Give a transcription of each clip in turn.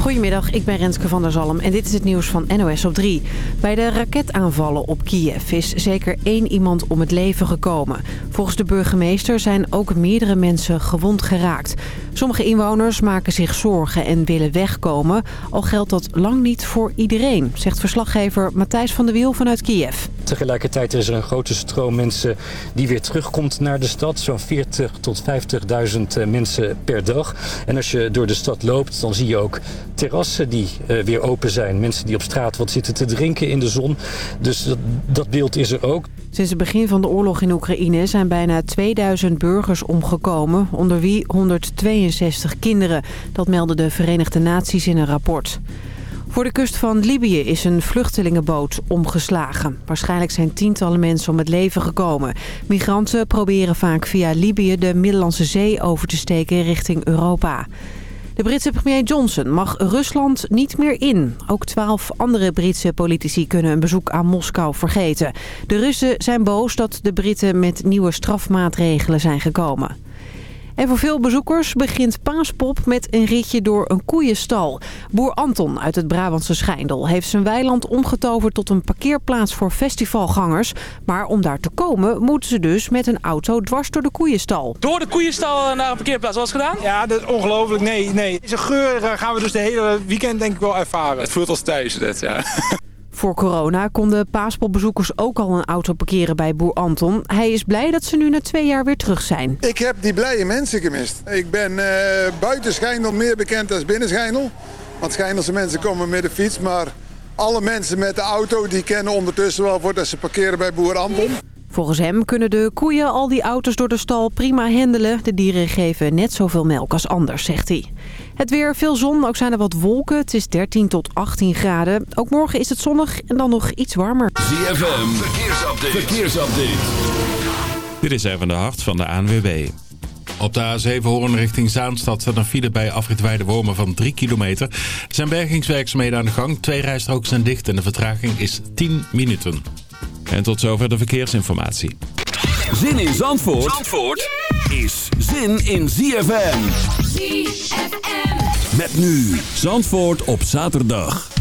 Goedemiddag, ik ben Renske van der Zalm en dit is het nieuws van NOS op 3. Bij de raketaanvallen op Kiev is zeker één iemand om het leven gekomen. Volgens de burgemeester zijn ook meerdere mensen gewond geraakt. Sommige inwoners maken zich zorgen en willen wegkomen. Al geldt dat lang niet voor iedereen, zegt verslaggever Matthijs van der Wiel vanuit Kiev. Tegelijkertijd is er een grote stroom mensen die weer terugkomt naar de stad. Zo'n 40 tot 50.000 mensen per dag. En als je door de stad loopt, dan zie je ook terrassen die uh, weer open zijn. Mensen die op straat wat zitten te drinken in de zon. Dus dat, dat beeld is er ook. Sinds het begin van de oorlog in Oekraïne zijn bijna 2000 burgers omgekomen, onder wie 162 kinderen. Dat melden de Verenigde Naties in een rapport. Voor de kust van Libië is een vluchtelingenboot omgeslagen. Waarschijnlijk zijn tientallen mensen om het leven gekomen. Migranten proberen vaak via Libië de Middellandse Zee over te steken richting Europa. De Britse premier Johnson mag Rusland niet meer in. Ook twaalf andere Britse politici kunnen een bezoek aan Moskou vergeten. De Russen zijn boos dat de Britten met nieuwe strafmaatregelen zijn gekomen. En voor veel bezoekers begint Paaspop met een ritje door een koeienstal. Boer Anton uit het Brabantse Schijndel heeft zijn weiland omgetoverd tot een parkeerplaats voor festivalgangers. Maar om daar te komen moeten ze dus met een auto dwars door de koeienstal. Door de koeienstal naar een parkeerplaats, was gedaan? Ja, dat is ongelooflijk. Nee, nee. Deze geur eh, gaan we dus de hele weekend denk ik wel ervaren. Het voelt als thuis, dit, ja. Voor corona konden paaspopbezoekers ook al een auto parkeren bij boer Anton. Hij is blij dat ze nu na twee jaar weer terug zijn. Ik heb die blije mensen gemist. Ik ben uh, buiten Schijndel meer bekend als binnen Schijndel. Want Schijndelse mensen komen met de fiets, maar alle mensen met de auto die kennen ondertussen wel voordat ze parkeren bij boer Anton. Volgens hem kunnen de koeien al die auto's door de stal prima handelen. De dieren geven net zoveel melk als anders, zegt hij. Het weer, veel zon, ook zijn er wat wolken. Het is 13 tot 18 graden. Ook morgen is het zonnig en dan nog iets warmer. ZFM, verkeersupdate. verkeersupdate. Dit is even de hart van de ANWB. Op de A7 Hoorn richting Zaanstad staat een file bij afrit Wormen van 3 kilometer. Er zijn bergingswerkzaamheden aan de gang. Twee rijstroken zijn dicht en de vertraging is 10 minuten. En tot zover de verkeersinformatie. Zin in Zandvoort, Zandvoort is zin in ZFM. ZFM. Met nu Zandvoort op zaterdag.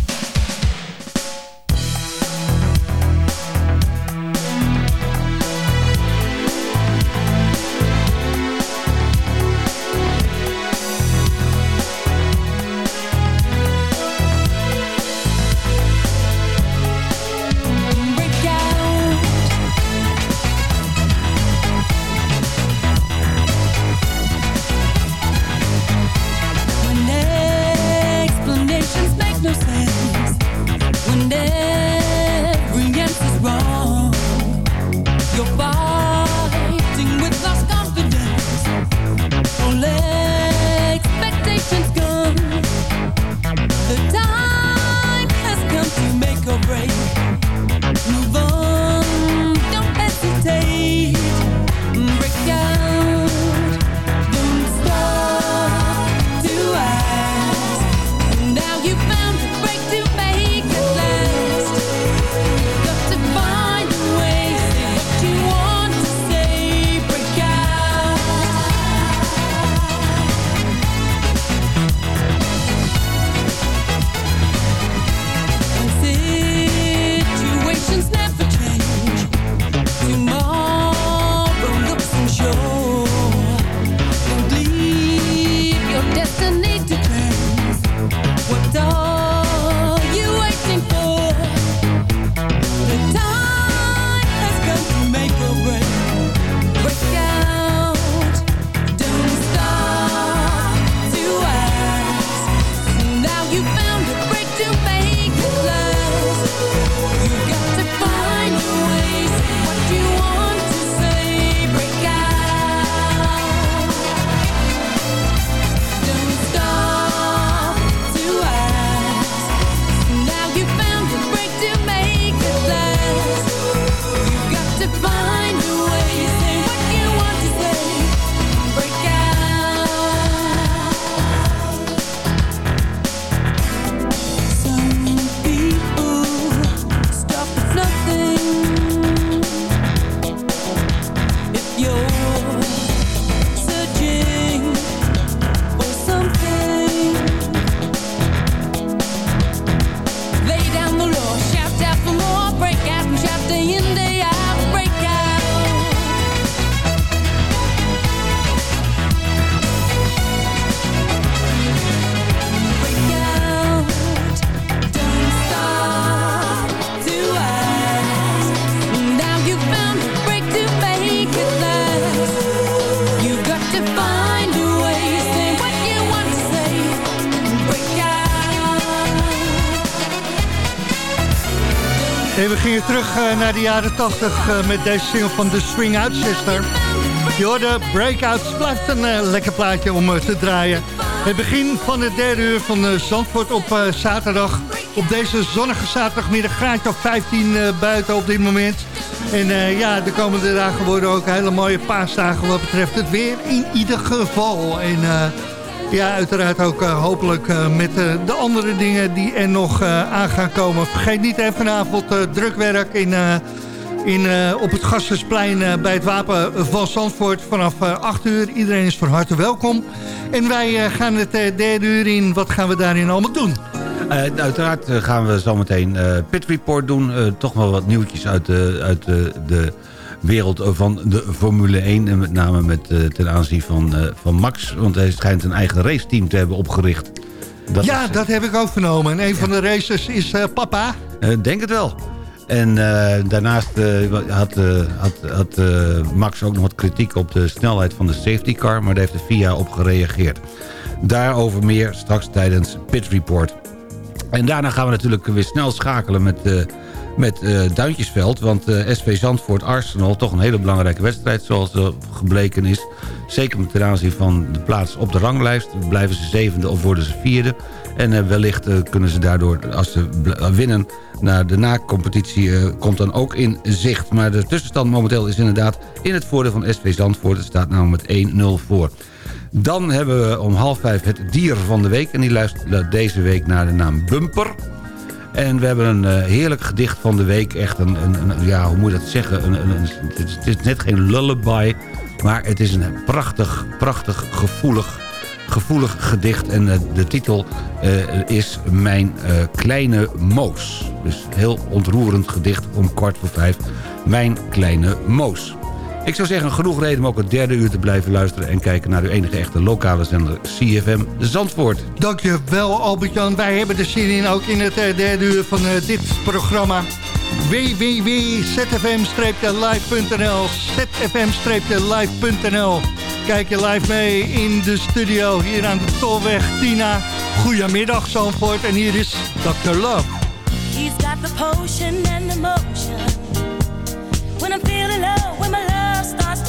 Naar de jaren 80 uh, met deze single van The Swing Out Sister. Je Breakouts. Blijft een uh, lekker plaatje om te draaien. Het begin van het derde uur van Zandvoort op zaterdag. Op deze zonnige zaterdagmiddag graadje of 15 buiten op dit moment. En ja, de komende dagen worden ook hele mooie paasdagen wat betreft het weer in ieder geval. Ja, uiteraard ook uh, hopelijk uh, met uh, de andere dingen die er nog aan gaan komen. Vergeet niet even vanavond drukwerk in, in, op het Gasthuisplein bij het Wapen van Zandvoort vanaf 8 uur. Iedereen is van harte welkom. En wij gaan het derde uur in. Wat gaan we daarin allemaal doen? uiteraard gaan we zometeen Pit Report doen. toch wel wat nieuwtjes uit de... Uit de wereld van de Formule 1. En met name met, uh, ten aanzien van, uh, van Max. Want hij schijnt een eigen raceteam te hebben opgericht. Dat ja, is, dat heb ik ook vernomen. En een van de racers is papa. denk het wel. En daarnaast had, had, had Max ook nog wat kritiek op de snelheid van de safety car. Maar daar heeft de FIA op gereageerd. Daarover meer straks tijdens Pit Report. En daarna gaan we natuurlijk weer snel schakelen met met uh, Duintjesveld. Want uh, eh, SV Zandvoort Arsenal, toch een hele belangrijke wedstrijd zoals uh, gebleken is. Zeker ten aanzien van de plaats op de ranglijst. Blijven ze zevende of worden ze vierde. En wellicht kunnen ze daardoor, als ze winnen... naar de na-competitie komt dan ook in zicht. Maar de tussenstand momenteel is inderdaad in het voordeel van SV Zandvoort. Het staat namelijk met 1-0 voor. Dan hebben we om half vijf het dier van de week. En die luistert deze week naar de naam Bumper. En we hebben een uh, heerlijk gedicht van de week. Echt een, een, ja, hoe moet je dat zeggen? Een, het, is, net geen lullaby, maar het is een prachtig, prachtig, gevoelig, gevoelig gedicht. En uh, de titel uh, is Mijn Kleine Moos. Dus heel ontroerend gedicht om kwart voor vijf. Mijn Kleine Moos. Ik zou zeggen, genoeg reden om ook het derde uur te blijven luisteren... en kijken naar uw enige echte lokale zender CFM Zandvoort. Dankjewel Albert-Jan. Wij hebben de zin in ook in het uh, derde uur van uh, dit programma. www.zfm-live.nl zfm-live.nl Kijk je live mee in de studio hier aan de Tolweg Tina. Goedemiddag Zandvoort en hier is Dr. Love. He's got the potion and the motion. When I'm feeling low, when my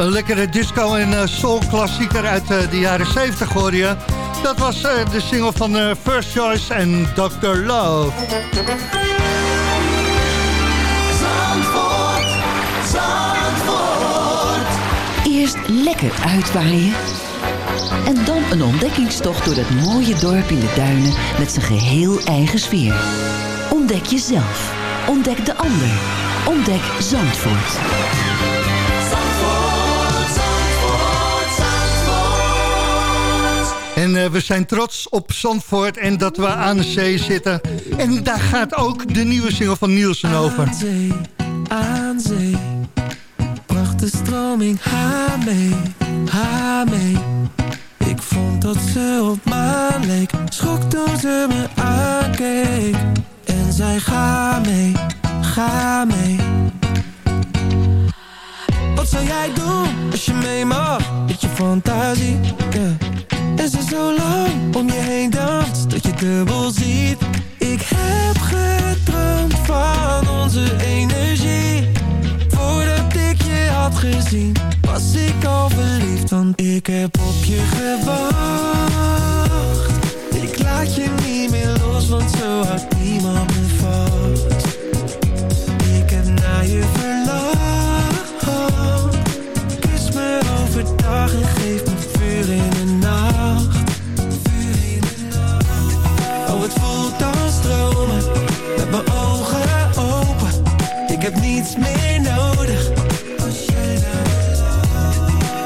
Een lekkere disco- en uh, soul-klassieker uit de jaren 70 hoor je. Dat was de single van First Choice en Dr. Love. Zandvoort, Zandvoort. Eerst lekker uitwaaien. En dan een ontdekkingstocht door dat mooie dorp in de duinen met zijn geheel eigen sfeer. Ontdek jezelf. Ontdek de ander. Ontdek Zandvoort. Zandvoort, En uh, we zijn trots op Zandvoort en dat we aan de zee zitten. En daar gaat ook de nieuwe single van Nielsen over. Aan zee, aan zee. Bracht de stroming haar mee, haar mee. Ik vond dat ze op me leek. Schrok toen ze me aankeek. En zei ga mee, ga mee. Wat zou jij doen als je mee mag? Met je fantasie, yeah. En ze zo lang om je heen danst Dat je dubbel ziet. Ik heb gedroomd van onze energie. Voordat ik je had gezien Was ik al verliefd Want ik heb op je gewacht. Ik laat je niet meer los Want zo houdt niemand me vast. Ik heb naar je verlangd Kus me overdag en geef me vuur in de nacht Ik heb niets meer nodig.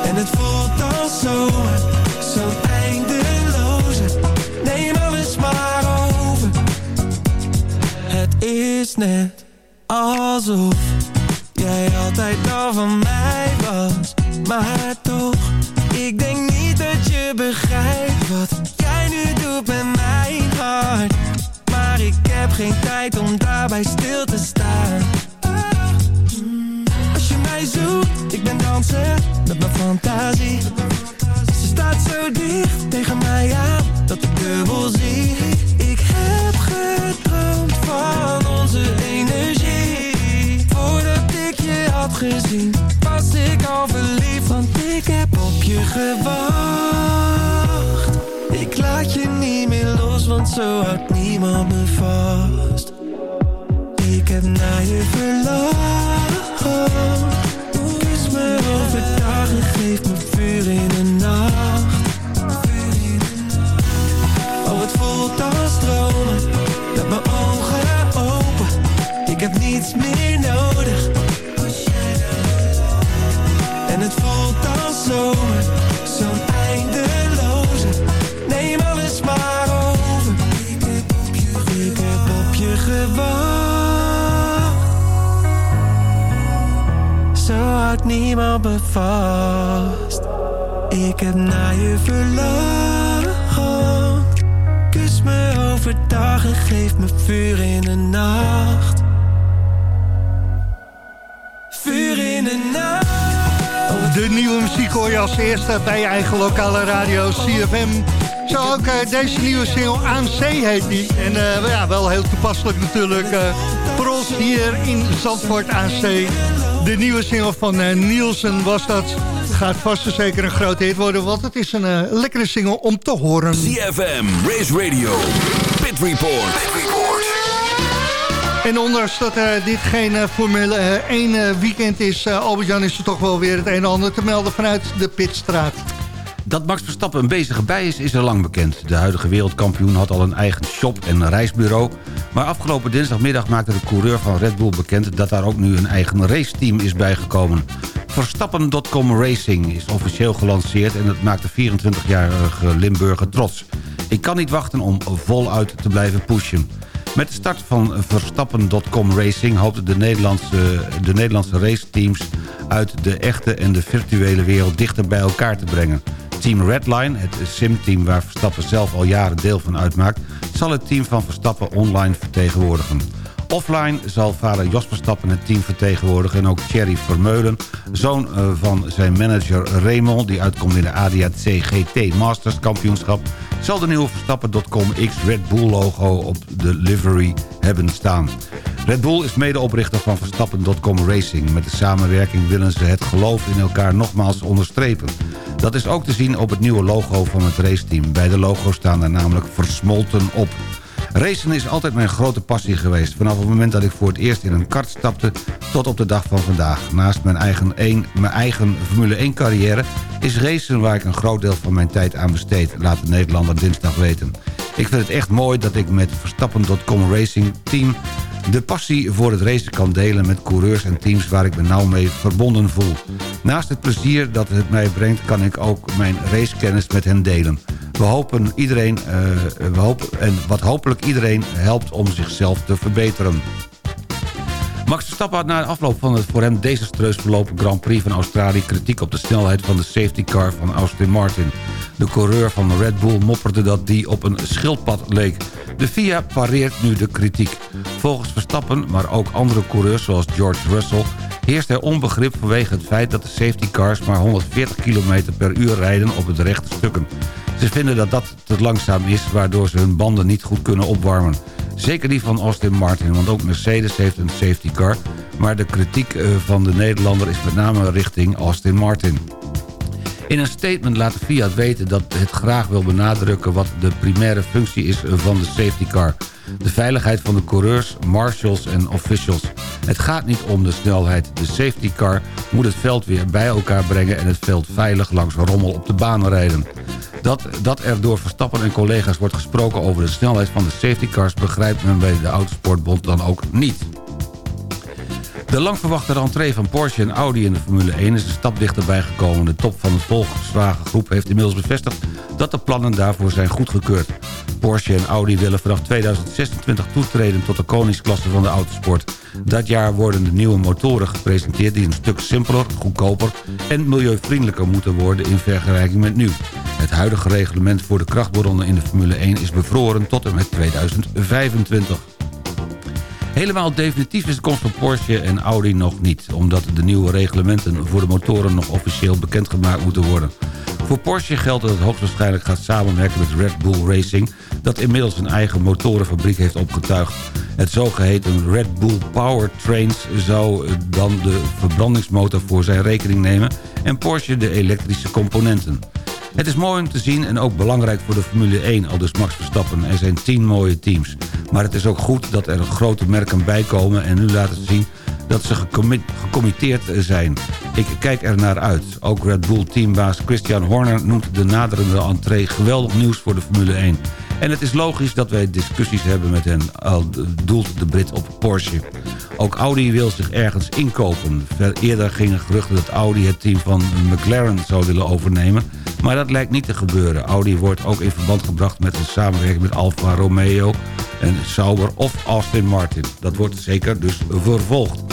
En het voelt als zomer Zo'n eindeloze. Neem alles maar over. Het is net alsof Jij altijd al van mij was. Maar toch Ik denk niet dat je begrijpt Wat jij nu doet met mijn hart. Maar ik heb geen tijd om daarbij stil danser Met mijn fantasie. Ze staat zo dicht tegen mij aan Dat ik dubbel zie. Ik heb gedroomd van onze energie. Voordat ik je had gezien Was ik al verliefd Want ik heb op je gewacht. Ik laat je niet meer los Want zo houdt niemand me vast. Ik heb naar je verlangd vast Ik heb naar je verlangd Kus me overdag en geef me vuur in de nacht Vuur in de nacht De nieuwe muziek hoor je als eerste bij je eigen lokale radio CFM. Zo ook uh, deze nieuwe single Aan Zee heet die. En uh, ja, wel heel toepasselijk natuurlijk uh, voor ons hier in Zandvoort aan Zee. De nieuwe single van Nielsen was dat. Gaat vast en zeker een grote hit worden, want het is een lekkere single om te horen. CFM, Race Radio, Pit Report. Pit Report. En ondanks dat uh, dit geen Formule 1 uh, weekend is... Albert-Jan is er toch wel weer het een en ander te melden vanuit de Pitstraat. Dat Max Verstappen een bezige bij is, is al lang bekend. De huidige wereldkampioen had al een eigen shop- en reisbureau... maar afgelopen dinsdagmiddag maakte de coureur van Red Bull bekend... dat daar ook nu een eigen raceteam is bijgekomen. Verstappen.com Racing is officieel gelanceerd... en dat maakt de 24-jarige Limburger trots. Ik kan niet wachten om voluit te blijven pushen. Met de start van Verstappen.com Racing hoopten de Nederlandse, de Nederlandse raceteams uit de echte en de virtuele wereld dichter bij elkaar te brengen. Team Redline, het simteam waar Verstappen zelf al jaren deel van uitmaakt... zal het team van Verstappen online vertegenwoordigen. Offline zal vader Jos Verstappen het team vertegenwoordigen... en ook Thierry Vermeulen, zoon van zijn manager Raymond... die uitkomt in de ADAC GT Masters kampioenschap... zal de nieuwe Verstappen.com X Red Bull logo op de livery hebben staan. Red Bull is medeoprichter van Verstappen.com Racing. Met de samenwerking willen ze het geloof in elkaar nogmaals onderstrepen. Dat is ook te zien op het nieuwe logo van het raceteam. Beide logo's staan er namelijk versmolten op. Racen is altijd mijn grote passie geweest. Vanaf het moment dat ik voor het eerst in een kart stapte tot op de dag van vandaag. Naast mijn eigen, een, mijn eigen Formule 1 carrière is racen waar ik een groot deel van mijn tijd aan besteed. Laat de Nederlander dinsdag weten. Ik vind het echt mooi dat ik met Verstappen.com Racing Team de passie voor het racen kan delen met coureurs en teams waar ik me nauw mee verbonden voel. Naast het plezier dat het mij brengt kan ik ook mijn racekennis met hen delen. We hopen iedereen, uh, we hopen, en wat hopelijk iedereen helpt om zichzelf te verbeteren. Max Verstappen had na de afloop van het voor hem desastreus verlopen Grand Prix van Australië... kritiek op de snelheid van de safety car van Austin Martin. De coureur van Red Bull mopperde dat die op een schildpad leek. De FIA pareert nu de kritiek. Volgens Verstappen, maar ook andere coureurs zoals George Russell... heerst er onbegrip vanwege het feit dat de safety cars maar 140 km per uur rijden op het rechte stukken. Ze vinden dat dat te langzaam is, waardoor ze hun banden niet goed kunnen opwarmen. Zeker die van Austin Martin, want ook Mercedes heeft een safety car... maar de kritiek eh, van de Nederlander is met name richting Austin Martin. In een statement laat Fiat weten dat het graag wil benadrukken... wat de primaire functie is van de safety car. De veiligheid van de coureurs, marshals en officials. Het gaat niet om de snelheid. De safety car moet het veld weer bij elkaar brengen... en het veld veilig langs rommel op de baan rijden. Dat, dat er door Verstappen en collega's wordt gesproken over de snelheid van de safety cars... begrijpt men bij de Autosportbond dan ook niet. De lang verwachte rentree van Porsche en Audi in de Formule 1 is een stap dichterbij gekomen. De top van de Volkswagen groep heeft inmiddels bevestigd dat de plannen daarvoor zijn goedgekeurd. Porsche en Audi willen vanaf 2026 toetreden tot de koningsklasse van de autosport. Dat jaar worden de nieuwe motoren gepresenteerd die een stuk simpeler, goedkoper en milieuvriendelijker moeten worden in vergelijking met nu. Het huidige reglement voor de krachtbronnen in de Formule 1 is bevroren tot en met 2025. Helemaal definitief is de komst van Porsche en Audi nog niet... omdat de nieuwe reglementen voor de motoren nog officieel bekendgemaakt moeten worden. Voor Porsche geldt dat het hoogstwaarschijnlijk gaat samenwerken met Red Bull Racing... dat inmiddels een eigen motorenfabriek heeft opgetuigd. Het zogeheten Red Bull Powertrains zou dan de verbrandingsmotor voor zijn rekening nemen... en Porsche de elektrische componenten. Het is mooi om te zien en ook belangrijk voor de Formule 1, al dus Max Verstappen. Er zijn tien mooie teams. Maar het is ook goed dat er grote merken bij komen en nu laten zien dat ze gecommitteerd zijn. Ik kijk er naar uit. Ook Red Bull teambaas Christian Horner noemt de naderende entree geweldig nieuws voor de Formule 1. En het is logisch dat wij discussies hebben met hen, al doelt de Brit op Porsche. Ook Audi wil zich ergens inkopen. Eerder gingen geruchten dat Audi het team van McLaren zou willen overnemen... maar dat lijkt niet te gebeuren. Audi wordt ook in verband gebracht met een samenwerking met Alfa Romeo... en Sauber of Aston Martin. Dat wordt zeker dus vervolgd.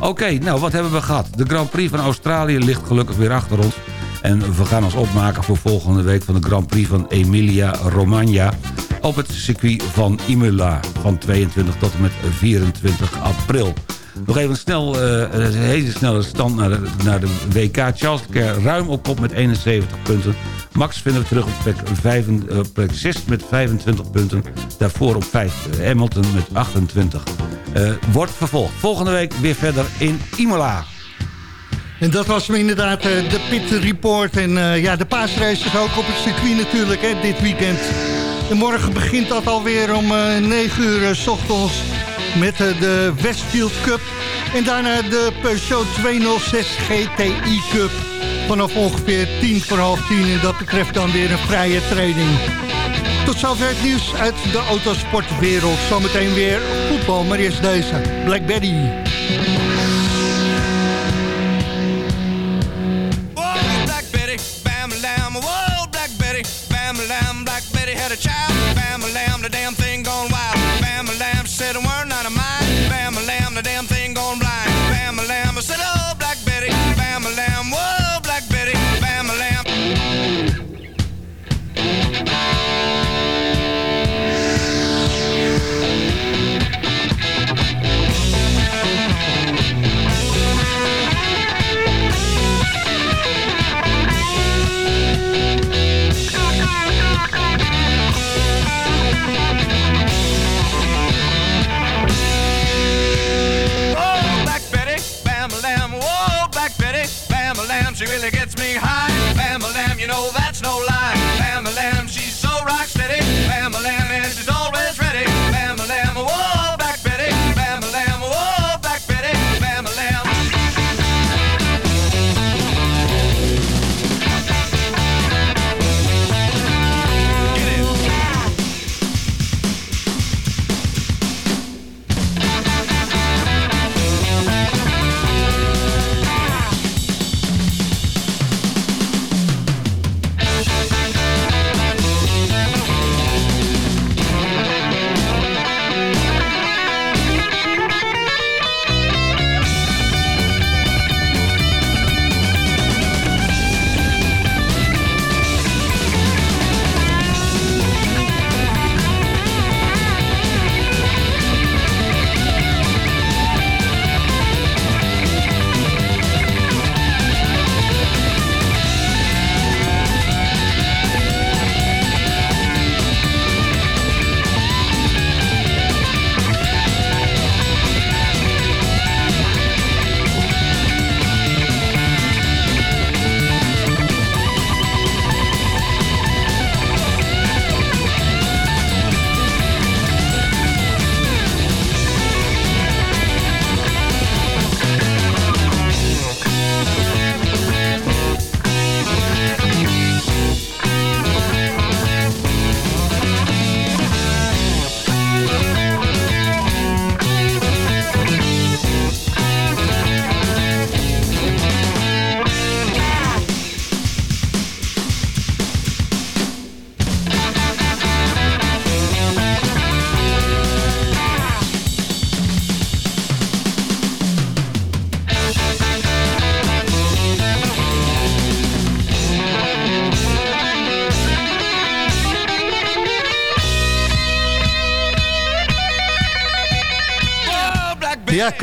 Oké, nou wat hebben we gehad? De Grand Prix van Australië ligt gelukkig weer achter ons... En we gaan ons opmaken voor volgende week van de Grand Prix van Emilia-Romagna... op het circuit van Imola van 22 tot en met 24 april. Nog even snel, uh, een hele snelle stand naar de, naar de WK. Charles Leclerc ruim op kop met 71 punten. Max vinden we terug op plek, 5, uh, plek 6 met 25 punten. Daarvoor op 5 Hamilton met 28. Uh, wordt vervolgd. Volgende week weer verder in Imola. En dat was inderdaad uh, de Pit Report. En uh, ja, de paasrace ook op het circuit natuurlijk hè, dit weekend. En morgen begint dat alweer om uh, 9 uur s ochtends met de Westfield Cup. En daarna de Peugeot 206 GTI Cup. Vanaf ongeveer 10 voor half 10. En dat betreft dan weer een vrije training. Tot zover het nieuws uit de autosportwereld. Zometeen weer voetbal, maar eerst deze. Black Betty.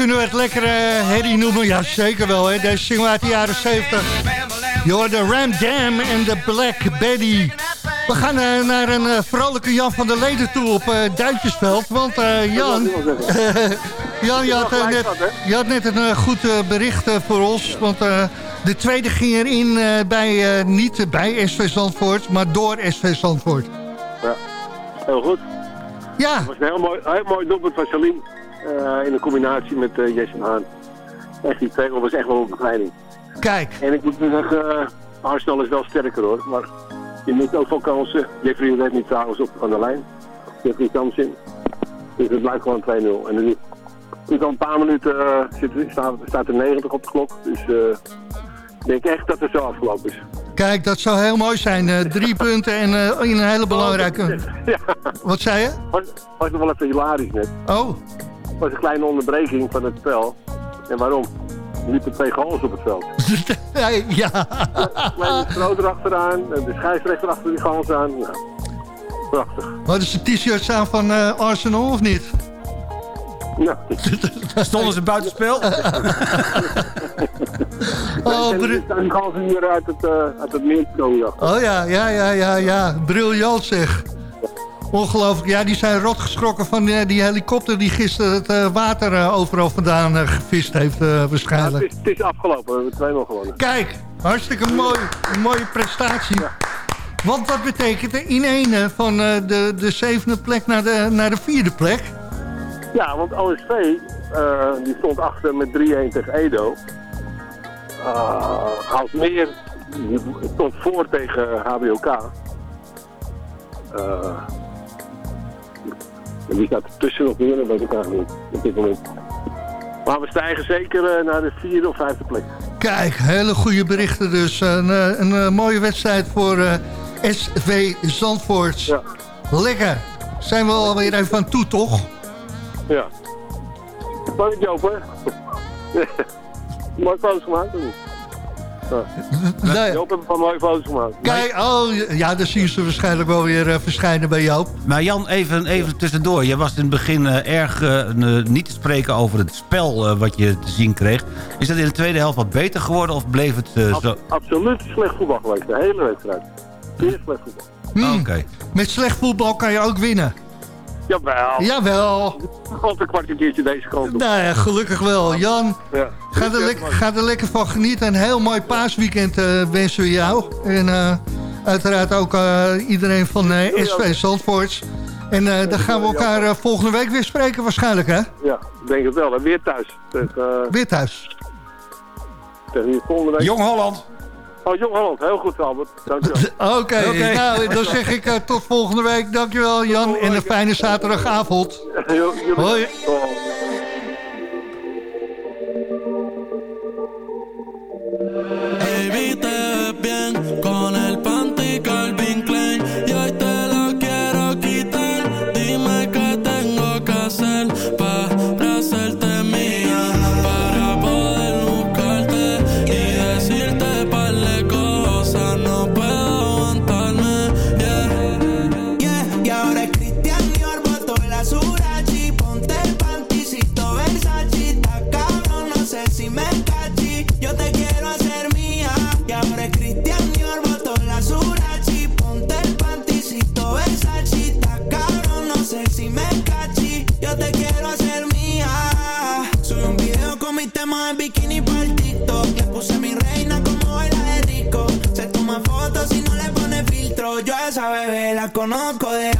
Kunnen we het lekkere herrie noemen? Ja, zeker wel. Hè? Deze single uit de jaren 70. Je hoort de Ram Jam en de Black Betty. We gaan eh, naar een eh, vrolijke Jan van der Leden toe op eh Duintjesveld. Want eh, Jan, Jan je, had, eh, net, je had net een eh, goed eh, bericht eh, voor ons. Want eh, de tweede ging erin eh, bij, eh, niet bij SV Zandvoort, maar door SV Zandvoort. Ja, heel goed. Ja. Het was een heel mooi, heel mooi doelpunt van Salim. Eh, in een combinatie met uh, Jason Haan. Echt, die twee was echt wel een begeleiding. Kijk. En ik moet zeggen, uh, Arsenal is wel sterker hoor. Maar je moet ook veel kansen. Jeffrey redt niet trouwens op aan de lijn. Jeffrey kans in. Dus het blijft gewoon 2-0. En er zit al een paar minuten, uh, zit, staat, staat er 90 op de klok. Dus ik denk echt dat het zo afgelopen is. Kijk, dat zou heel mooi zijn. Uh, drie punten en in een hele belangrijke... Ja. Wat zei je? Was, was nog wel even hilarisch net. Oh. Het was een kleine onderbreking van het spel. En waarom? Er liepen twee goals op het veld. ja. Kleine stroot erachteraan. En de scheidsrechter achter die goals aan. Nou, prachtig. Hadden ze t-shirts aan van uh, Arsenal of niet? Nou. Stonden ze buitenspel? oh, die gaan ze hier uit het, uh, uit het meer komen. Oh ja, ja, ja, ja, ja. Briljant zeg. Ongelooflijk. Ja, die zijn rot geschrokken van die, die helikopter die gisteren het uh, water uh, overal vandaan uh, gevist heeft waarschijnlijk. Ja, het, is, het, is, afgelopen. We hebben 2-0 gewonnen. Kijk, hartstikke mooi. Een mooie prestatie. Ja. Want wat betekent in ene van de, de zevende plek naar de, naar de vierde plek? Ja, want OSV die stond achter met 3-1 tegen Edo. Haalt meer stond voor tegen HBOK. En wie staat tussen nog meer, dat weet ik eigenlijk niet op dit moment. Maar we stijgen zeker uh, naar de vierde of vijfde plek. Kijk, hele goede berichten dus. Een, een, een, een mooie wedstrijd voor uh, SV Zandvoort. Ja. Lekker. Zijn we alweer even aan toe, toch? Ja. Mag ik hè? Mooi foto's gemaakt, of niet? Ja. Nee. Joop heeft een paar mooie foto's gemaakt. Kijk, oh, ja, dan zien ze waarschijnlijk wel weer uh, verschijnen bij Joop. Maar Jan, even, even tussendoor. Je was in het begin uh, erg uh, niet te spreken over het spel wat je te zien kreeg. Is dat in de tweede helft wat beter geworden of bleef het Ab zo? Absoluut slecht voetbal geweest, de hele wedstrijd. Zeer slecht voetbal. Hmm. Oké. Okay. Met slecht voetbal kan je ook winnen. Jawel. Jawel. Komt een kwartiertje deze kant op. Nou ja, gelukkig wel. Jan, Ja. ga er, lek- ga er lekker van genieten. Een heel mooi paasweekend eh, wensen we jou. En eh, uiteraard ook eh, iedereen van SV Zandvoorts. En eh, dan gaan we elkaar eh, volgende week weer spreken waarschijnlijk, hè? Ja, ik denk het wel. En weer thuis. Tegen, eh, Weer thuis. tegen volgende week. Jong Holland. Oh, Jong Holland. Heel goed, Albert. Dankjewel. Oké, Oké. nou, dan zeg ik eh, tot volgende week. Dankjewel Jan en een fijne zaterdagavond. Hoi. Baby, te ves bien con el panty la conozco de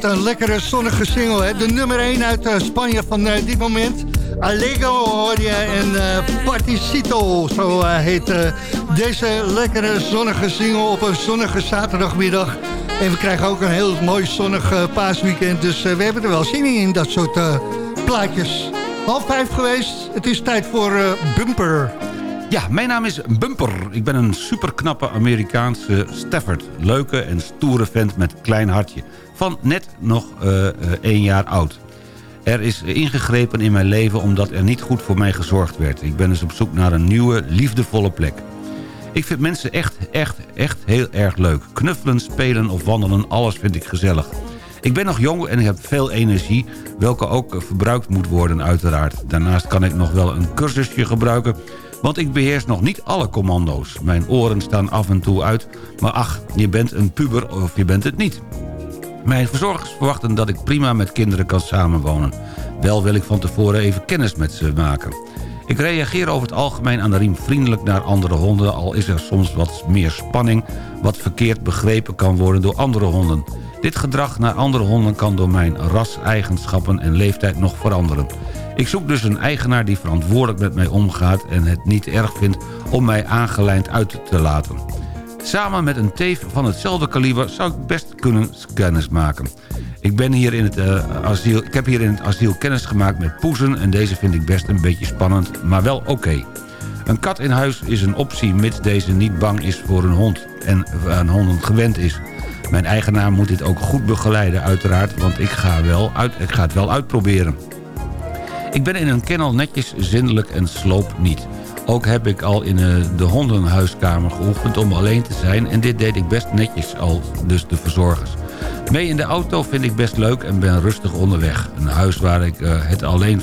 Wat een lekkere zonnige single, hè? De nummer 1 uit eh, Spanje van eh, dit moment. Allego hoor je en eh Particito, zo heet deze lekkere zonnige single op een zonnige zaterdagmiddag. En we krijgen ook een heel mooi zonnig paasweekend, dus we hebben er wel zin in, dat soort plaatjes. Half vijf geweest, het is tijd voor Bumper. Ja, mijn naam is Bumper. Ik ben een superknappe Amerikaanse Stafford. Leuke en stoere vent met klein hartje. Van net nog eh, eh, één jaar oud. Er is ingegrepen in mijn leven omdat er niet goed voor mij gezorgd werd. Ik ben dus op zoek naar een nieuwe, liefdevolle plek. Ik vind mensen echt, echt, echt heel erg leuk. Knuffelen, spelen of wandelen, alles vind ik gezellig. Ik ben nog jong en ik heb veel energie, welke ook eh, verbruikt moet worden uiteraard. Daarnaast kan ik nog wel een cursusje gebruiken, want ik beheers nog niet alle commando's. Mijn oren staan af en toe uit, maar ach, je bent een puber of je bent het niet. Mijn verzorgers verwachten dat ik prima met kinderen kan samenwonen. Wel wil ik van tevoren even kennis met ze maken. Ik reageer over het algemeen aan de riem vriendelijk naar andere honden... al is er soms wat meer spanning... wat verkeerd begrepen kan worden door andere honden. Dit gedrag naar andere honden kan door mijn ras-eigenschappen en leeftijd nog veranderen. Ik zoek dus een eigenaar die verantwoordelijk met mij omgaat... en het niet erg vindt om mij aangelijnd uit te laten. Samen met een teef van hetzelfde kaliber zou ik best kunnen kennismaken. Ik, ben hier in het, uh, asiel, ik heb hier in het asiel kennis gemaakt met poezen... en deze vind ik best een beetje spannend, maar wel oké. Een kat in huis is een optie mits deze niet bang is voor een hond... en aan honden gewend is. Mijn eigenaar moet dit ook goed begeleiden uiteraard... want ik ga, wel uit, ik ga het wel uitproberen. Ik ben in een kennel netjes, zindelijk en sloop niet. Ook heb ik al in eh, de hondenhuiskamer geoefend om alleen te zijn... en dit deed ik best netjes al, dus de verzorgers. Mee in de auto vind ik best leuk en ben rustig onderweg. Een huis waar ik uh, het alleen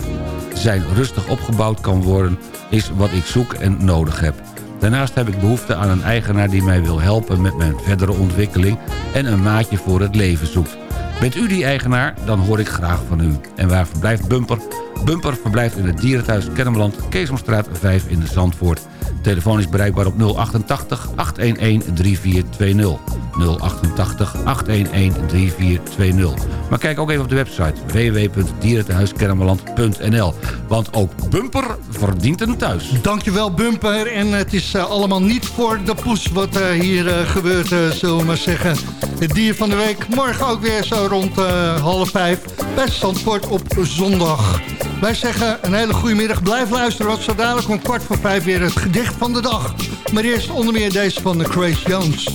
zijn rustig opgebouwd kan worden... is wat ik zoek en nodig heb. Daarnaast heb ik behoefte aan een eigenaar die mij wil helpen met mijn verdere ontwikkeling... en een maatje voor het leven zoekt. Bent u die eigenaar? Dan hoor ik graag van u. En waar verblijft Bumper? Bumper verblijft in het dierenthuis Kennemerland, Keesomstraat 5 in de Zandvoort. Telefoon is bereikbaar op 088 811 3420. 088 811 3420. Maar kijk ook even op de website www.dierentehuiskennemerland.nl. Want ook Bumper verdient een thuis. Dankjewel Bumper. En het is uh, allemaal niet voor de poes wat uh, hier gebeurt, zullen we maar zeggen. Het dier van de week. Morgen ook weer zo rond half vijf. Bij Zandvoort op zondag. Wij zeggen een hele goede middag. Blijf luisteren, want zo dadelijk om kwart voor vijf weer het gedicht van de dag. Maar eerst onder meer deze van de Grace Jones.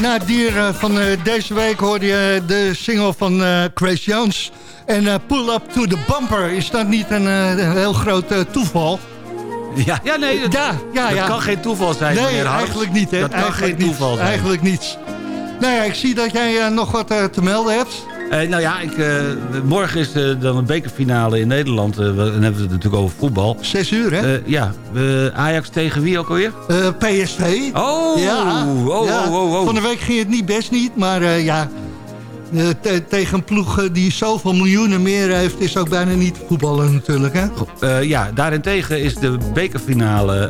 Na het dier uh, van uh, deze week hoorde je de single van Grace Jones. En Pull Up to the Bumper. Is dat niet een, een heel groot toeval? Ja, ja nee, dat, ja, ja, dat ja. kan geen toeval zijn. Nee, eigenlijk niet. Hè? Dat kan eigenlijk geen toeval niet. zijn. Eigenlijk niets. Nou ja, ik zie dat jij nog wat te melden hebt. Uh, nou ja, ik, uh, morgen is uh, dan een bekerfinale in Nederland. dan hebben we het natuurlijk over voetbal. Zes uur, hè? ja. Ajax tegen wie ook alweer? PSV. Oh, ja. Oh, ja. oh, oh, oh, Van de week ging het niet best niet, maar ja... Te tegen een ploeg die zoveel miljoenen meer heeft... is ook bijna niet voetballen natuurlijk, hè? ja, daarentegen is de bekerfinale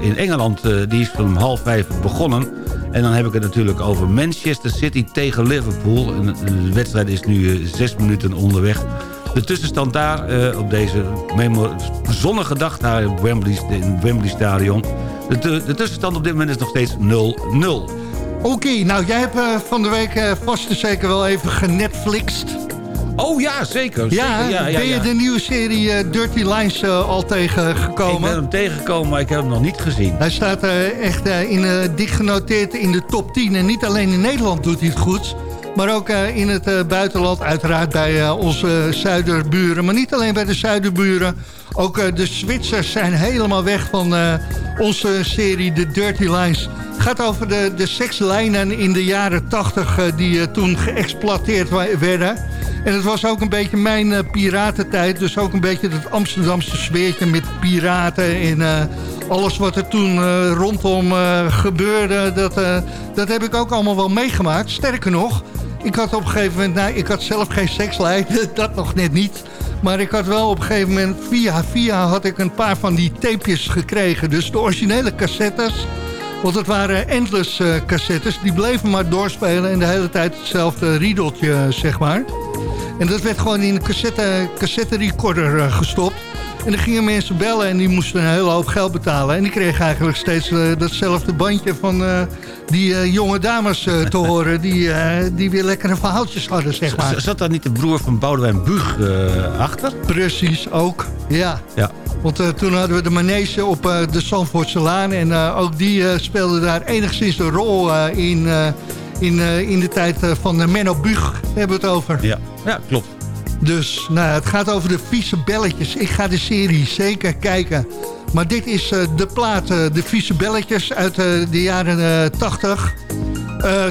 in Engeland... die is om half vijf begonnen... En dan heb ik het natuurlijk over Manchester City tegen Liverpool. De wedstrijd is nu zes minuten onderweg. De tussenstand daar op deze zonnige dag daar in Wembley, in Wembley Stadion. De, de, tussenstand op dit moment is nog steeds 0-0. Oké, okay, nou jij hebt uh, van de week uh, vast en zeker wel even genetflixt. Oh ja, zeker. Ja, zeker. Ja, ja, ben je de nieuwe serie uh, Dirty Lines uh, al tegengekomen? Ik ben hem tegengekomen, maar ik heb hem nog niet gezien. Hij staat uh, echt in, dik genoteerd in de top 10. En niet alleen in Nederland doet hij het goed... maar ook in het buitenland, uiteraard bij onze zuiderburen. Maar niet alleen bij de zuiderburen... Ook de Zwitsers zijn helemaal weg van onze serie The Dirty Lines. Het gaat over de, de sekslijnen in de jaren 80 die toen geëxploiteerd werden... En het was ook een beetje mijn piratentijd. Dus ook een beetje het Amsterdamse sfeertje met piraten. En alles wat er toen rondom gebeurde. Dat, dat heb ik ook allemaal wel meegemaakt. Sterker nog, ik had op een gegeven moment... Nou, ik had zelf geen sekslijn, dat nog net niet. Maar ik had wel op een gegeven moment... Via via had ik een paar van die tapejes gekregen. Dus de originele cassettes... Want het waren endless uh, cassettes. Die bleven maar doorspelen en de hele tijd hetzelfde riedeltje, zeg maar. En dat werd gewoon in een cassette, cassette recorder uh, gestopt. En dan gingen mensen bellen en die moesten een hele hoop geld betalen. En die kregen eigenlijk steeds uh, datzelfde bandje van uh, die jonge dames te horen... Die, die weer lekkere verhaaltjes hadden, zeg maar. Zat daar niet de broer van Boudewijn Buug achter? Precies, ook. Ja. ja. Want toen hadden we de manege op de Zandvoortse Laan. En ook die speelde daar enigszins een rol in, in, in de tijd van Menno Bug. Hebben we het over. Ja, ja klopt. Dus nou, het gaat over de vieze belletjes. Ik ga de serie zeker kijken. Maar dit is de plaat, de vieze belletjes uit de jaren 80.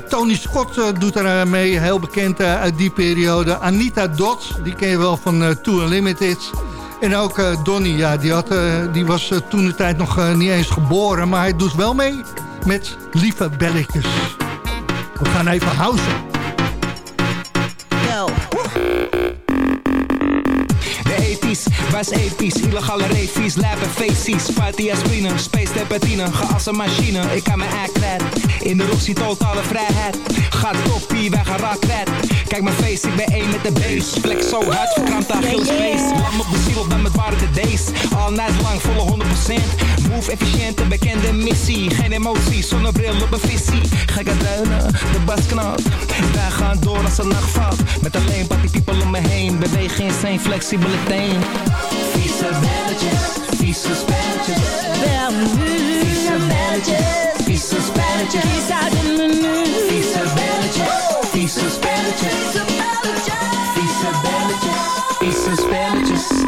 Tony Scott doet er mee, heel bekend uit die periode. Anita Dot, die ken je wel van Too Unlimited... En ook uh, Donny, ja, die, had, die was toen de tijd nog niet eens geboren. Maar hij doet wel mee met lieve belletjes. We gaan even housen. 80s, was episch, illegale refies, lijpen feesties, party aspirine, space terpentine, geassen machine, ik kan mijn ei kwijt. In de roep totale vrijheid, gaat toppie, wij gaan raak kwijt. Kijk mijn face, ik ben één met de bass. Flex zo hard, verkrampt aan Gilles face. Lam op de ziel, dan met waarde de days. All night lang, volle 100%. Move efficiënt, een bekende missie. Geen emotie, zonnebril op een visie. Gekke duinen, de bas knalt. Wij gaan door als de nacht valt. Met alleen party people om me heen. Beweging zijn flexibiliteit. Vieze belletjes, vieze spelletjes. Vieze belletjes, vieze spelletjes. Vieze belletjes, vieze spelletjes. Vieze belletjes, vieze spelletjes.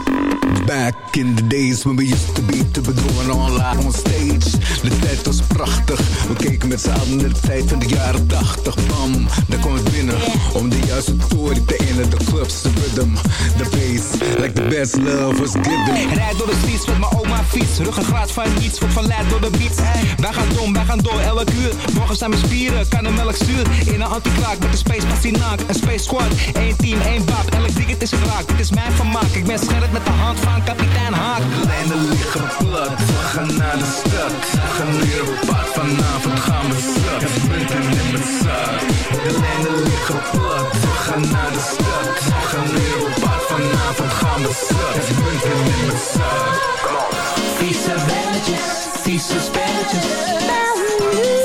Back in the days when we used to be to be going on live on stage. De tijd was prachtig. We keken met z'n allen naar de tijd van de jaren 80. Bam, daar kwam het binnen. Om de juiste toren te innen. De clubs, de rhythm, de bass. Like the best love was given. Rijd door de streets met mijn oma fiets. Ruggengraat van niets, wordt verleid door de beats. Wij gaan dom, wij gaan door elk uur. Morgen zijn mijn spieren, kan een melk stuur. In een antikraak met de space passinaak. Een space squad, één team, één bab. Elk digit is het raak, dit is mijn vermaak. Ik ben scherp met de hand van kapitein Haak. De lijnen liggen plat, we gaan naar de stad. We gaan weer op pad, vanavond gaan we zat. Het munten in mijn zak. De lijnen liggen plat, we gaan naar de stad. We gaan weer op pad, vanavond gaan we zat. Het munten in mijn zak. Vieze belletjes, vieze spelletjes.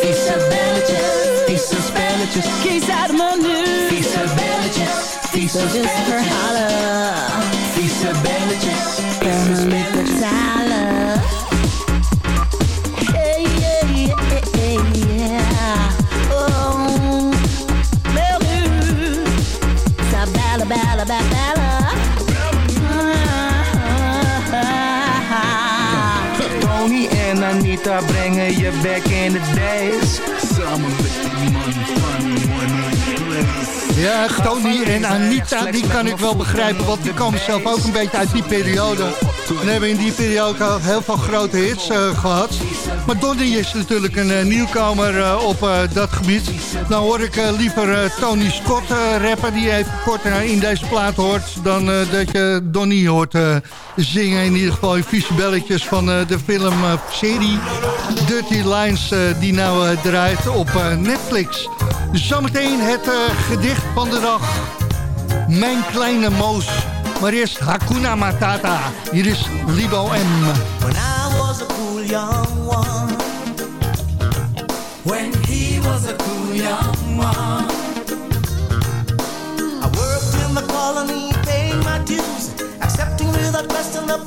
Vieze belletjes, vieze spelletjes. Kies uit mijn nu. Vieze belletjes, vieze spelletjes. Vieze belletjes, vieze spelletjes brengen je back in the days. Samen met die man ja, Tony en Anita, die kan ik wel begrijpen, want die komen zelf ook een beetje uit die periode. En hebben in die periode ook heel veel grote hits uh, gehad. Maar Donny is natuurlijk een uh, nieuwkomer uh, op dat gebied. Dan hoor ik liever Tony Scott rappen, die even kort in deze plaat hoort... dan dat je Donny hoort zingen. In ieder geval in vieze belletjes van de filmserie Dirty Lines... die nou draait op Netflix. Zometeen het gedicht van de dag. Mijn kleine moos. Maar eerst Hakuna Matata. Hier is Libo M. When I was a cool young one. When he was a cool young one. I worked in the colony, paying my dues. Accepting without question the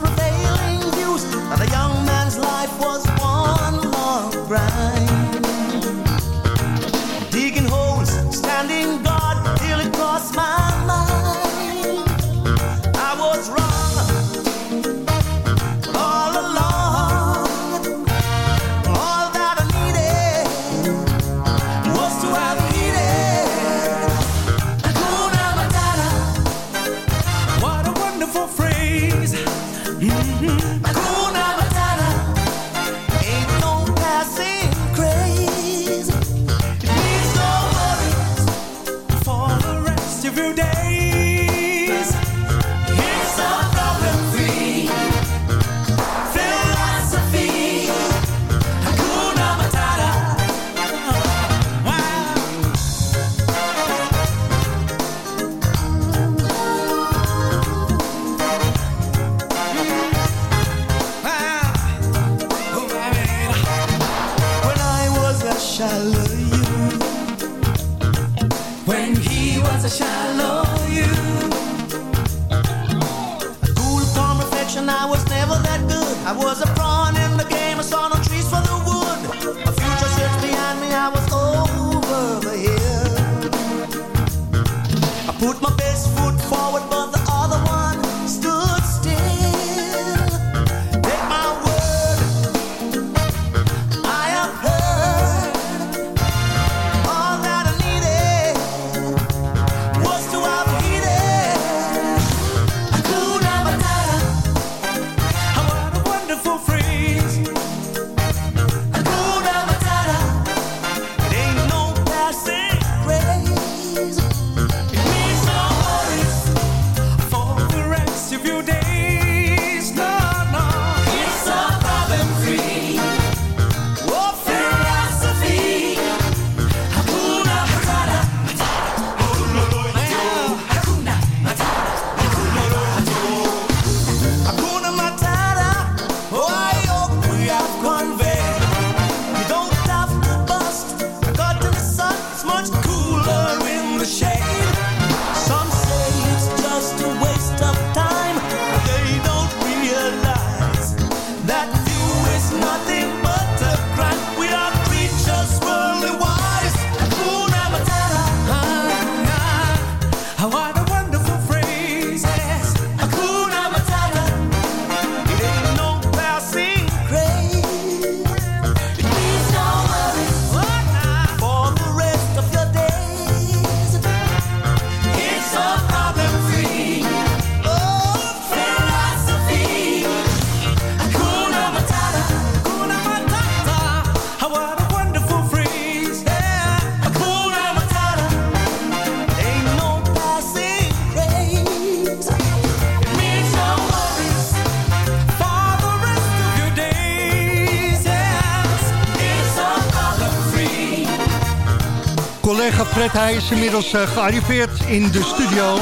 hij is inmiddels uh, gearriveerd in de studio.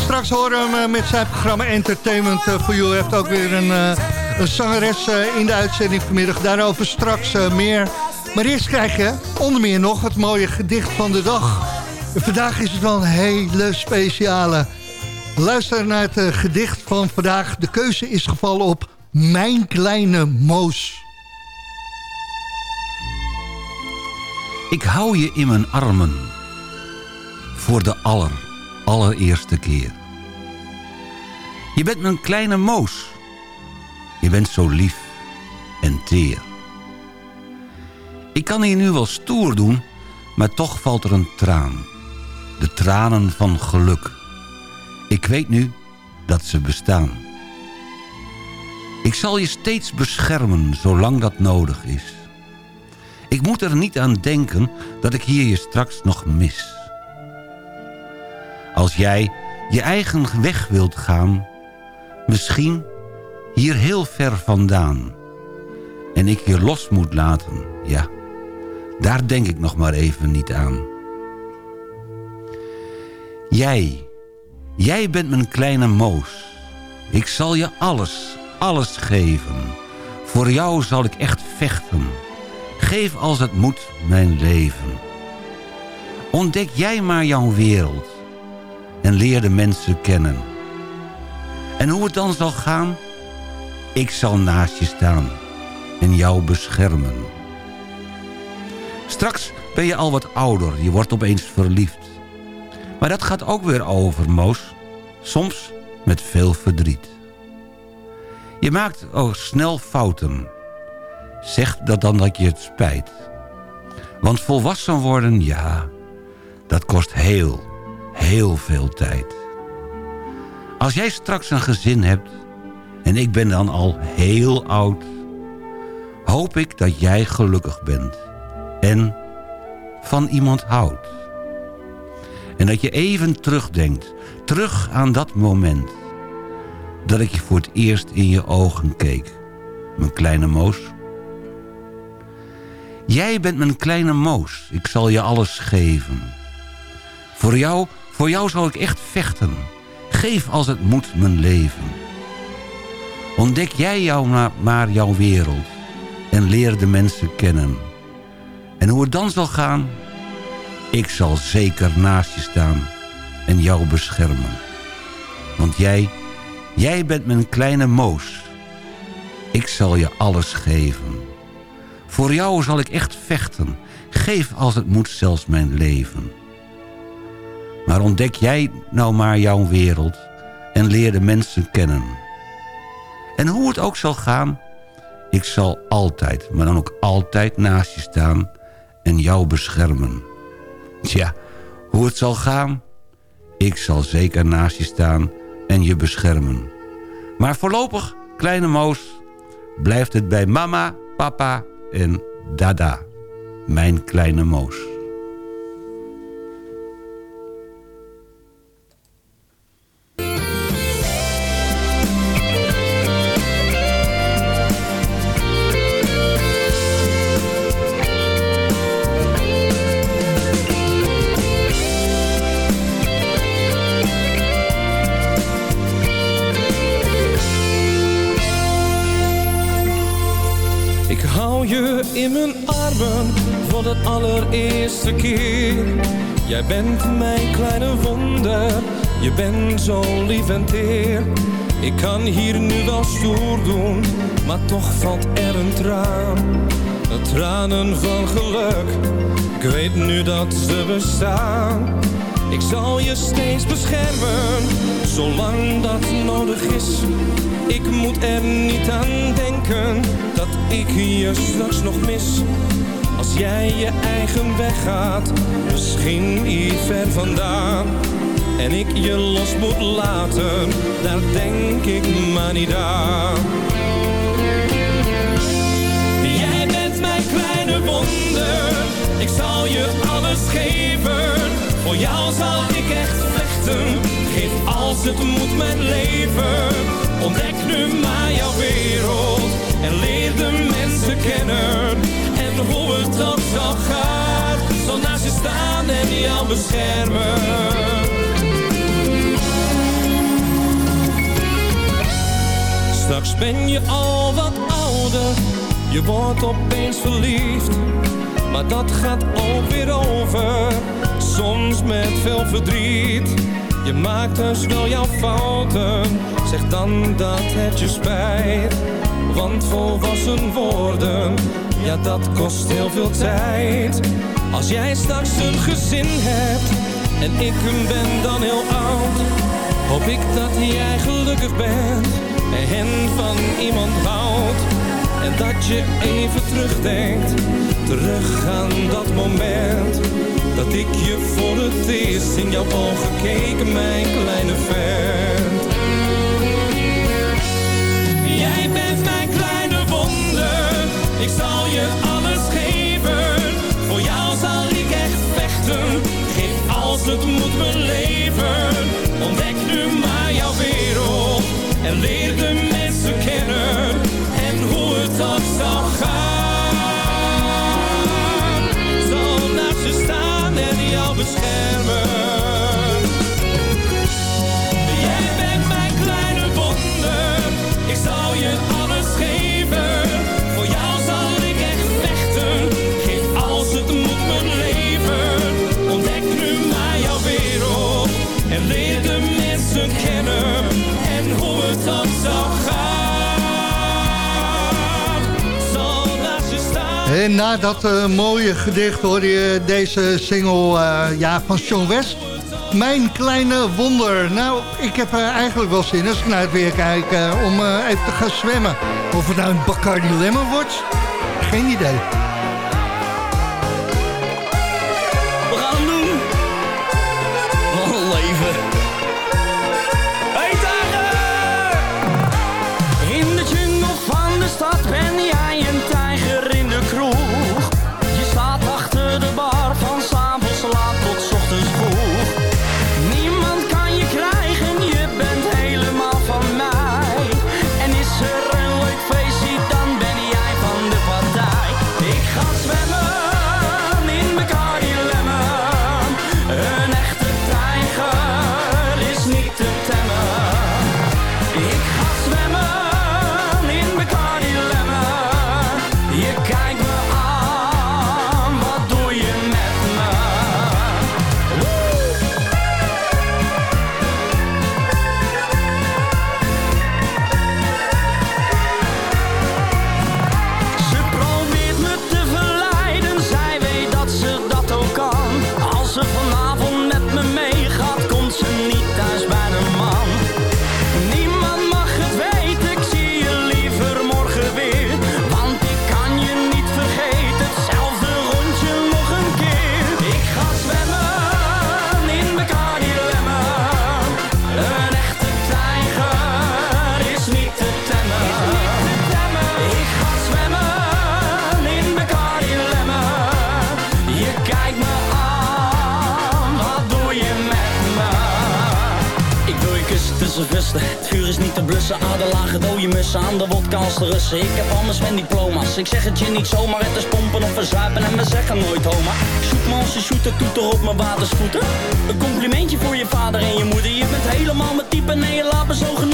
Straks horen we hem uh, met zijn programma Entertainment for You. Hij heeft ook weer een, een zangeres in de uitzending vanmiddag. Daarover straks meer. Maar eerst krijg je onder meer nog het mooie gedicht van de dag. Vandaag is het wel een hele speciale. Luister naar het gedicht van vandaag. De keuze is gevallen op Mijn Kleine Moos. Ik hou je in mijn armen. Voor de aller, allereerste keer. Je bent mijn kleine moos. Je bent zo lief en teer. Ik kan hier nu wel stoer doen, maar toch valt er een traan. De tranen van geluk. Ik weet nu dat ze bestaan. Ik zal je steeds beschermen, zolang dat nodig is. Ik moet er niet aan denken dat ik hier je straks nog mis. Als jij je eigen weg wilt gaan, misschien hier heel ver vandaan. En ik je los moet laten, ja, daar denk ik nog maar even niet aan. Jij, jij bent mijn kleine moos. Ik zal je alles, alles geven. Voor jou zal ik echt vechten. Geef als het moet mijn leven. Ontdek jij maar jouw wereld. En leer de mensen kennen. En hoe het dan zal gaan? Ik zal naast je staan. En jou beschermen. Straks ben je al wat ouder. Je wordt opeens verliefd. Maar dat gaat ook weer over, Moos. Soms met veel verdriet. Je maakt ook snel fouten. Zeg dat dan dat je het spijt. Want volwassen worden, ja, dat kost heel, heel veel tijd. Als jij straks een gezin hebt en ik ben dan al heel oud... hoop ik dat jij gelukkig bent en van iemand houdt. En dat je even terugdenkt, terug aan dat moment... dat ik je voor het eerst in je ogen keek, mijn kleine moos... Jij bent mijn kleine moos, ik zal je alles geven. Voor jou, voor jou zal ik echt vechten. Geef als het moet mijn leven. Ontdek jij jou maar, jouw wereld en leer de mensen kennen. En hoe het dan zal gaan, ik zal zeker naast je staan en jou beschermen. Want jij, jij bent mijn kleine moos. Ik zal je alles geven. Voor jou zal ik echt vechten. Geef als het moet zelfs mijn leven. Maar ontdek jij nou maar jouw wereld en leer de mensen kennen. En hoe het ook zal gaan, ik zal altijd, maar dan ook altijd naast je staan en jou beschermen. Tja, hoe het zal gaan, ik zal zeker naast je staan en je beschermen. Maar voorlopig, kleine moos, blijft het bij mama, papa en Dada, mijn kleine moos. In mijn armen voor de allereerste keer. Jij bent mijn kleine wonder, je bent zo lief en teer. Ik kan hier nu wel stoer doen, maar toch valt er een traan. De tranen van geluk, ik weet nu dat ze bestaan. Ik zal je steeds beschermen, zolang dat nodig is. Ik moet er niet aan denken, ik je straks nog mis. Als jij je eigen weg gaat, misschien hier ver vandaan. En ik je los moet laten, daar denk ik maar niet aan. Jij bent mijn kleine wonder, ik zal je alles geven. Voor jou zal ik echt vechten, geef als het moet mijn leven. Ontdek nu maar jouw wereld en leer de mensen kennen. En hoe het ook zal gaan, zal naast je staan en jou beschermen. Straks ben je al wat ouder, je wordt opeens verliefd. Maar dat gaat ook weer over, soms met veel verdriet. Je maakt dus wel jouw fouten, zeg dan dat het je spijt. Want volwassen worden, ja dat kost heel veel tijd. Als jij straks een gezin hebt en ik ben dan heel oud. Hoop ik dat jij gelukkig bent en van iemand houdt. En dat je even terugdenkt, terug aan dat moment. Dat ik je voor het eerst in jouw ogen keek, mijn kleine vent. Ik zal je En na dat eh, mooie gedicht hoorde je deze single eh, ja, van Sean West. Mijn kleine wonder. Nou, ik heb er eigenlijk wel zin als ik naar het weer kijk eh, om eh, even te gaan zwemmen. Of het nou een Bacardi Lemon wordt, geen idee. Ik heb anders mijn diploma's. Ik zeg het je niet zomaar. Het is pompen of verzuipen en we zeggen nooit homa. Shoot me als je shooter, toeter op mijn watersvoeten. Een complimentje voor je vader en je moeder. Je bent helemaal mijn type. Nee, je laat me zo genieten.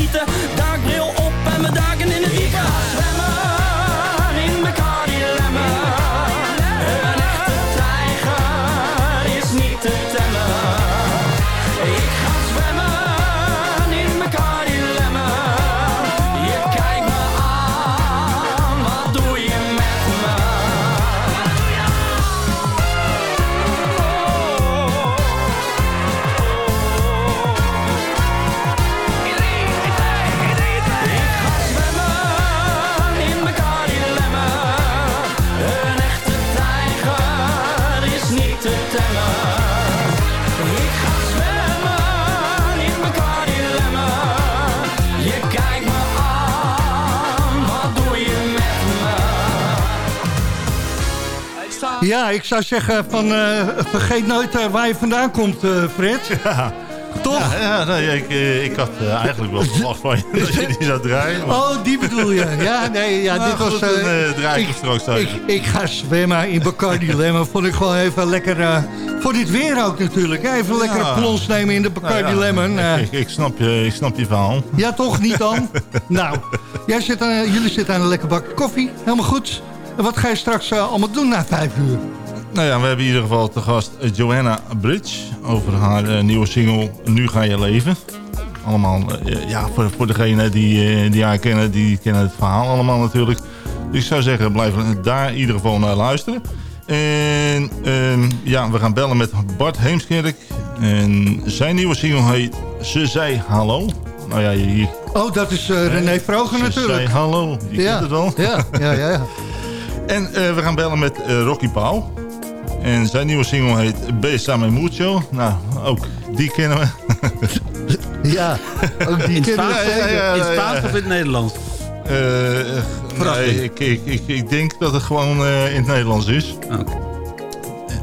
Ja, ik zou zeggen van eh, vergeet nooit eh, waar je vandaan komt, eh, Fred. Toch? Ja, ja nee, ik, eh, ik had eigenlijk wel verwacht van je dat je die zou draaien. maar- Oh, die bedoel je. Ja, nee, ja, Maar dit was... goed, dan, eh, eh, draai ik ik, ik, ik ga zwemmen in Bacardi Lemon. Vond ik gewoon even lekker... voor dit weer ook natuurlijk. Even lekker Ja. een plons nemen in de Bacardi Nou ja, Lemon. ik, ik, snap je, ik snap je verhaal. ja, toch? Niet dan? nou, jij zit aan, jullie zitten aan een lekker bak koffie. Helemaal goed. En wat ga je straks eh, allemaal doen na vijf uur? Nou ja, we hebben in ieder geval te gast Joanna Bridge over haar eh, nieuwe single Nu ga je leven. Allemaal, eh, ja, voor, voor degenen die, die haar kennen, die kennen het verhaal allemaal natuurlijk. Dus ik zou zeggen, blijf daar in ieder geval naar luisteren. En ehm, ja, we gaan bellen met Bart Heemskerk. En zijn nieuwe single heet Ze zei hallo. Nou ja, hier Oh, dat is uh, René Vroger natuurlijk. Zei hallo, je ja. kent het wel. Ja, ja, ja. ja. en uh, we gaan bellen met uh, Rocky Pauw. En zijn nieuwe single heet Besame Mucho. Nou, ook die kennen we. ja, ook die in kennen Spaans, we. Ja, ja, in Spaans of in het Nederlands? nee, ik, ik, ik, ik, denk dat het gewoon in het Nederlands is. Okay.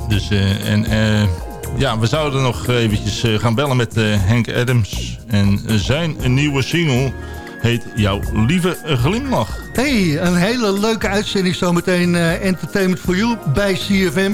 Dus, en ja, we zouden nog eventjes gaan bellen met Henk Adams. En zijn nieuwe single heet Jouw Lieve Glimlach. Hey, een hele leuke uitzending zometeen uh, Entertainment for You bij CFM.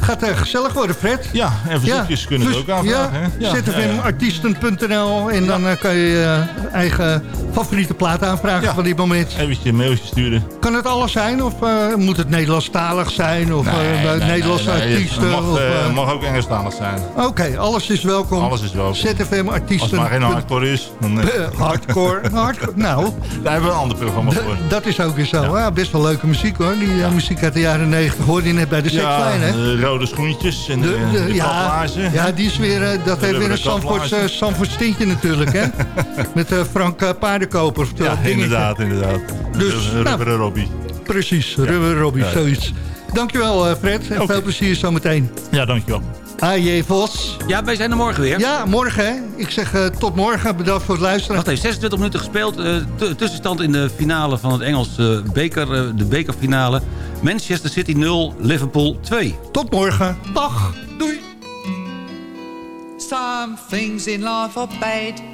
Gaat er gezellig worden, Fred? Ja, en verzoekjes ja. kunnen we ook aanvragen. Ja, ja. zfmartiesten.nl en dan uh, kan je je eigen favoriete plaat aanvragen van dit moment. Even een mailtje sturen. Kan het alles zijn of uh, moet het Nederlandstalig zijn? Of nee, nee, Nederlandse nee, nee, artiesten? Het mag, of, mag ook Engelstalig zijn. Oké, okay, alles is welkom. Alles is welkom. ZFM artiesten. Als het maar geen hardcore is. Dan, hardcore, hardcore. Nou. Daar hebben we een ander programma voor. Dat is ook weer zo. Ja. Ja, best wel leuke muziek hoor. Die ja. muziek uit de jaren 90 hoorde je net bij de seksflijn, hè? De rode schoentjes en de, de, de, de ja, ja, die is weer, uh, dat heeft weer een Zandvoorts, uh, tintje natuurlijk, hè? Met uh, Frank uh, Paardenkoper. Ja, inderdaad, inderdaad. Dus, Rubberen nou, Robbie. Precies, ja. Rubberen Robbie, ja. zoiets. Dankjewel Fred en okay. veel plezier zometeen. Ja, dankjewel. AJ Vos. Ja, wij zijn er morgen weer. Ja, morgen. Hè? Ik zeg uh, tot morgen. Bedankt voor het luisteren. Wacht even, 26 minuten gespeeld. Uh, tussenstand in de finale van het Engels uh, beker, de bekerfinale. Manchester City 0, Liverpool 2. Tot morgen. Dag. Doei. Some things in life are bad.